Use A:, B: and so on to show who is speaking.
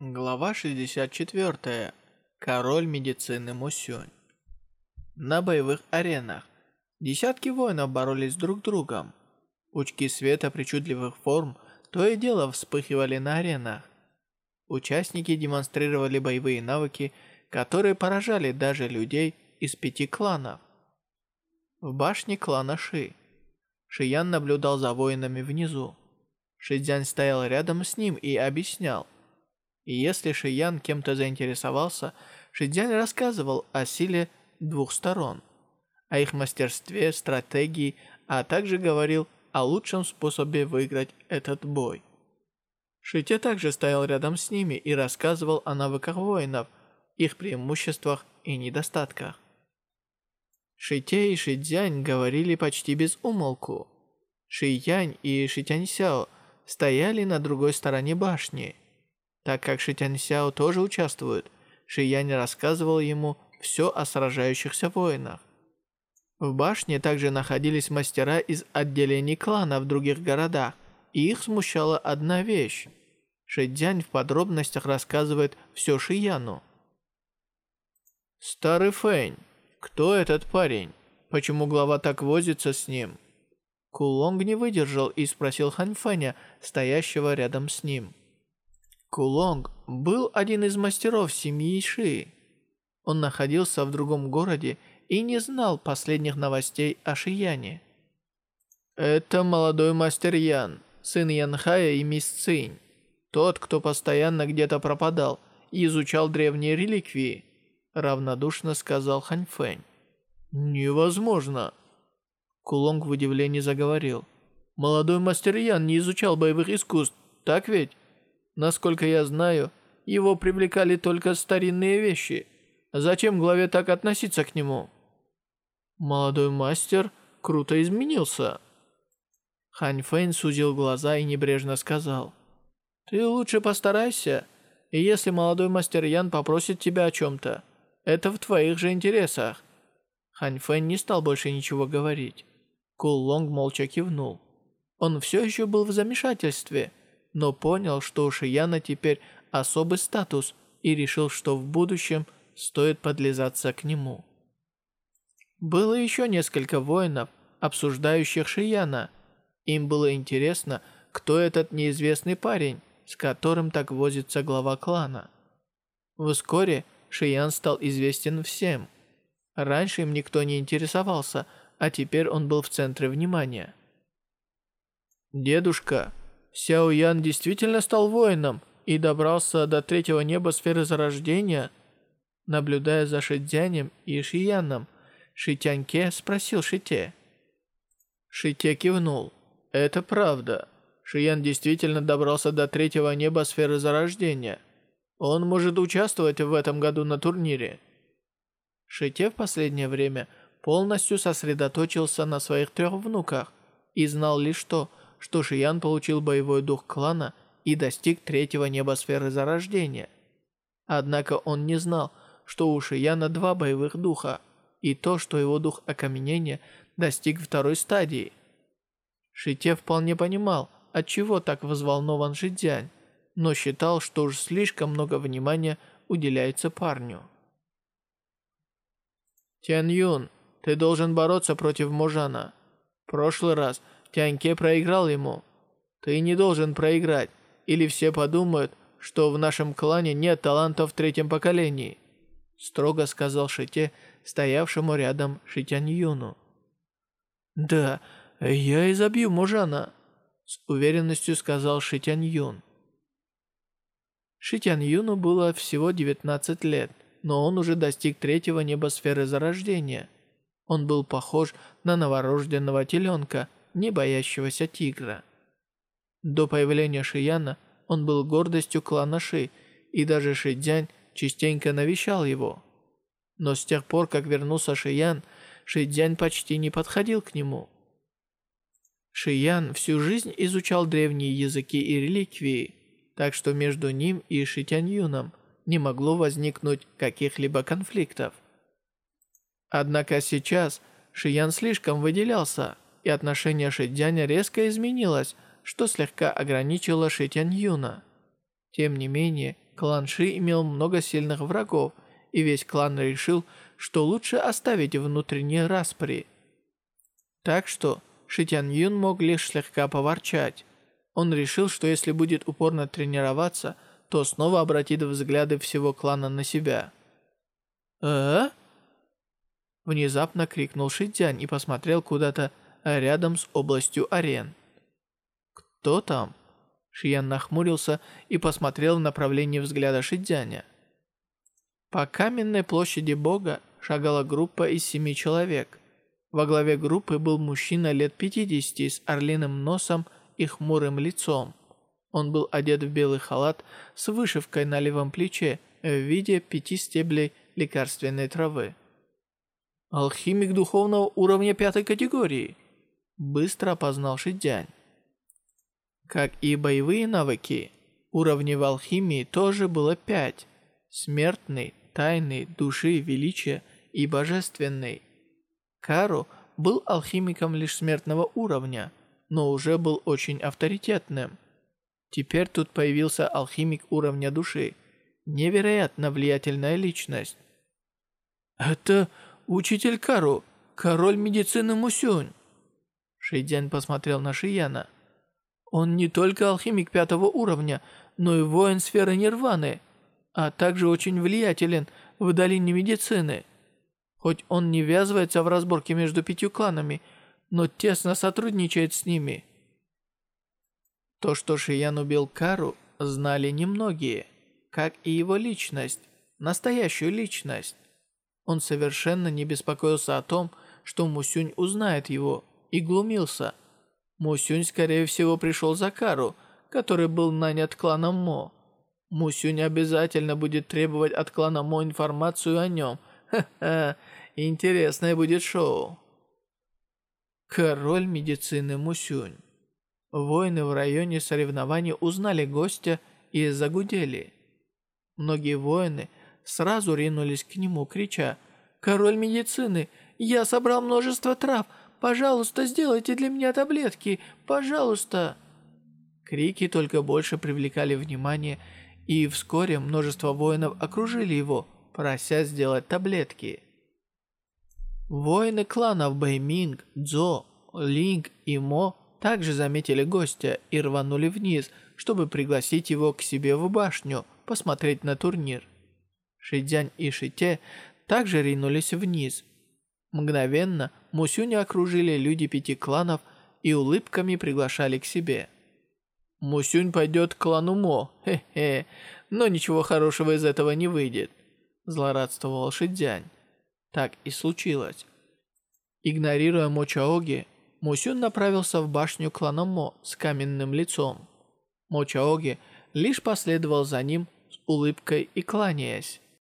A: Глава 64. Король медицины Мусюнь. На боевых аренах десятки воинов боролись друг с другом. Пучки света причудливых форм то и дело вспыхивали на аренах. Участники демонстрировали боевые навыки, которые поражали даже людей из пяти кланов. В башне клана Ши Шиян наблюдал за воинами внизу. Шидзянь стоял рядом с ним и объяснял. И если Шиян кем-то заинтересовался, Шидзянь рассказывал о силе двух сторон, о их мастерстве, стратегии, а также говорил о лучшем способе выиграть этот бой. Шите также стоял рядом с ними и рассказывал о навыках воинов, их преимуществах и недостатках. Шите и Шидзянь говорили почти без умолку. Шиянь и Шитяньсяо стояли на другой стороне башни. Так как Шитяньсяо тоже участвует, Шиянь рассказывал ему все о сражающихся воинах. В башне также находились мастера из отделений клана в других городах, и их смущала одна вещь. Шидзянь в подробностях рассказывает все Шияну. «Старый Фэнь, кто этот парень? Почему глава так возится с ним?» Кулонг не выдержал и спросил Хань Фэня, стоящего рядом с ним. Кулонг был один из мастеров семьи Ши. Он находился в другом городе и не знал последних новостей о Шияне. «Это молодой мастер Ян, сын Янхая и мисс Цинь. Тот, кто постоянно где-то пропадал и изучал древние реликвии», равнодушно сказал Хань Фэнь. «Невозможно!» Кулонг в удивлении заговорил. «Молодой мастер Ян не изучал боевых искусств, так ведь? Насколько я знаю, его привлекали только старинные вещи. Зачем главе так относиться к нему?» «Молодой мастер круто изменился». Хань Фэнь сузил глаза и небрежно сказал. «Ты лучше постарайся, и если молодой мастер Ян попросит тебя о чем-то, это в твоих же интересах». Хань Фэнь не стал больше ничего говорить. Кул Лонг молча кивнул. Он все еще был в замешательстве, но понял, что у Шияна теперь особый статус и решил, что в будущем стоит подлизаться к нему. Было еще несколько воинов, обсуждающих Шияна. Им было интересно, кто этот неизвестный парень, с которым так возится глава клана. Вскоре Шиян стал известен всем. Раньше им никто не интересовался – а теперь он был в центре внимания. «Дедушка, Сяо Ян действительно стал воином и добрался до третьего неба сферы зарождения?» Наблюдая за Шидзянем и Шияном, Шитяньке спросил Шите. Шите кивнул. «Это правда. Шиян действительно добрался до третьего неба сферы зарождения. Он может участвовать в этом году на турнире». Шите в последнее время – полностью сосредоточился на своих трех внуках и знал лишь то, что Шиян получил боевой дух клана и достиг третьего небосферы зарождения. Однако он не знал, что у Шияна два боевых духа, и то, что его дух окаменения достиг второй стадии. Шите вполне понимал, отчего так взволнован Шидзянь, но считал, что уж слишком много внимания уделяется парню. Тян Юн, ты должен бороться против Можана. Прошлый раз Тяньке проиграл ему. Ты не должен проиграть, или все подумают, что в нашем клане нет талантов в третьем поколении», строго сказал Шите, стоявшему рядом Шитянь Юну. «Да, я изобью Можана», с уверенностью сказал Шитянь Юн. Шитянь Юну было всего 19 лет, но он уже достиг третьего небосферы зарождения. Он был похож на новорожденного теленка, не боящегося тигра. До появления Шияна он был гордостью клана Ши, и даже Шидзянь частенько навещал его. Но с тех пор, как вернулся Шиян, Шидзянь почти не подходил к нему. Шиян всю жизнь изучал древние языки и реликвии, так что между ним и Шитянь Юном не могло возникнуть каких-либо конфликтов. Однако сейчас Шиян слишком выделялся, и отношение Шидзяня резко изменилось, что слегка ограничило Шитянь Юна. Тем не менее, клан Ши имел много сильных врагов, и весь клан решил, что лучше оставить внутренние распри. Так что Шитян Юн мог лишь слегка поворчать. Он решил, что если будет упорно тренироваться, то снова обратит взгляды всего клана на себя. «А?» Внезапно крикнул Шитянь и посмотрел куда-то рядом с областью арен. «Кто там?» Шиян нахмурился и посмотрел в направлении взгляда Шидзяня. По каменной площади бога шагала группа из семи человек. Во главе группы был мужчина лет 50 с орлиным носом и хмурым лицом. Он был одет в белый халат с вышивкой на левом плече в виде пяти стеблей лекарственной травы. «Алхимик духовного уровня пятой категории», — быстро опознал Шидзянь. Как и боевые навыки, уровней в алхимии тоже было пять. Смертный, тайный, души, величия и божественный. Кару был алхимиком лишь смертного уровня, но уже был очень авторитетным. Теперь тут появился алхимик уровня души. Невероятно влиятельная личность. «Это учитель Кару, король медицины Мусюнь!» Шейдзян посмотрел на Шияна. Он не только алхимик пятого уровня, но и воин сферы Нирваны, а также очень влиятелен в долине медицины. Хоть он не ввязывается в разборки между пятью кланами, но тесно сотрудничает с ними. То, что Шиян убил Кару, знали немногие, как и его личность, настоящую личность. Он совершенно не беспокоился о том, что Мусюнь узнает его, и глумился – Мусюнь, скорее всего, пришел за Кару, который был нанят кланом Мо. Мусюнь обязательно будет требовать от клана Мо информацию о нем. Ха-ха, интересное будет шоу. Король медицины Мусюнь. Воины в районе соревнований узнали гостя и загудели. Многие воины сразу ринулись к нему, крича «Король медицины, я собрал множество трав, Пожалуйста, сделайте для меня таблетки! Пожалуйста!» Крики только больше привлекали внимание, и вскоре множество воинов окружили его, прося сделать таблетки. Воины кланов Бэйминг, Дзо, Линг и Мо также заметили гостя и рванули вниз, чтобы пригласить его к себе в башню, посмотреть на турнир. Шидзянь и Шите также ринулись вниз. Мгновенно Мусюня окружили люди пяти кланов и улыбками приглашали к себе. «Мусюнь пойдет к клану Мо, хе-хе, но ничего хорошего из этого не выйдет», злорадствовал Шидзянь. Так и случилось. Игнорируя Мо Чаоги, Мусюнь направился в башню клана Мо с каменным лицом. Мо Чаоги лишь последовал за ним с улыбкой и кланяясь.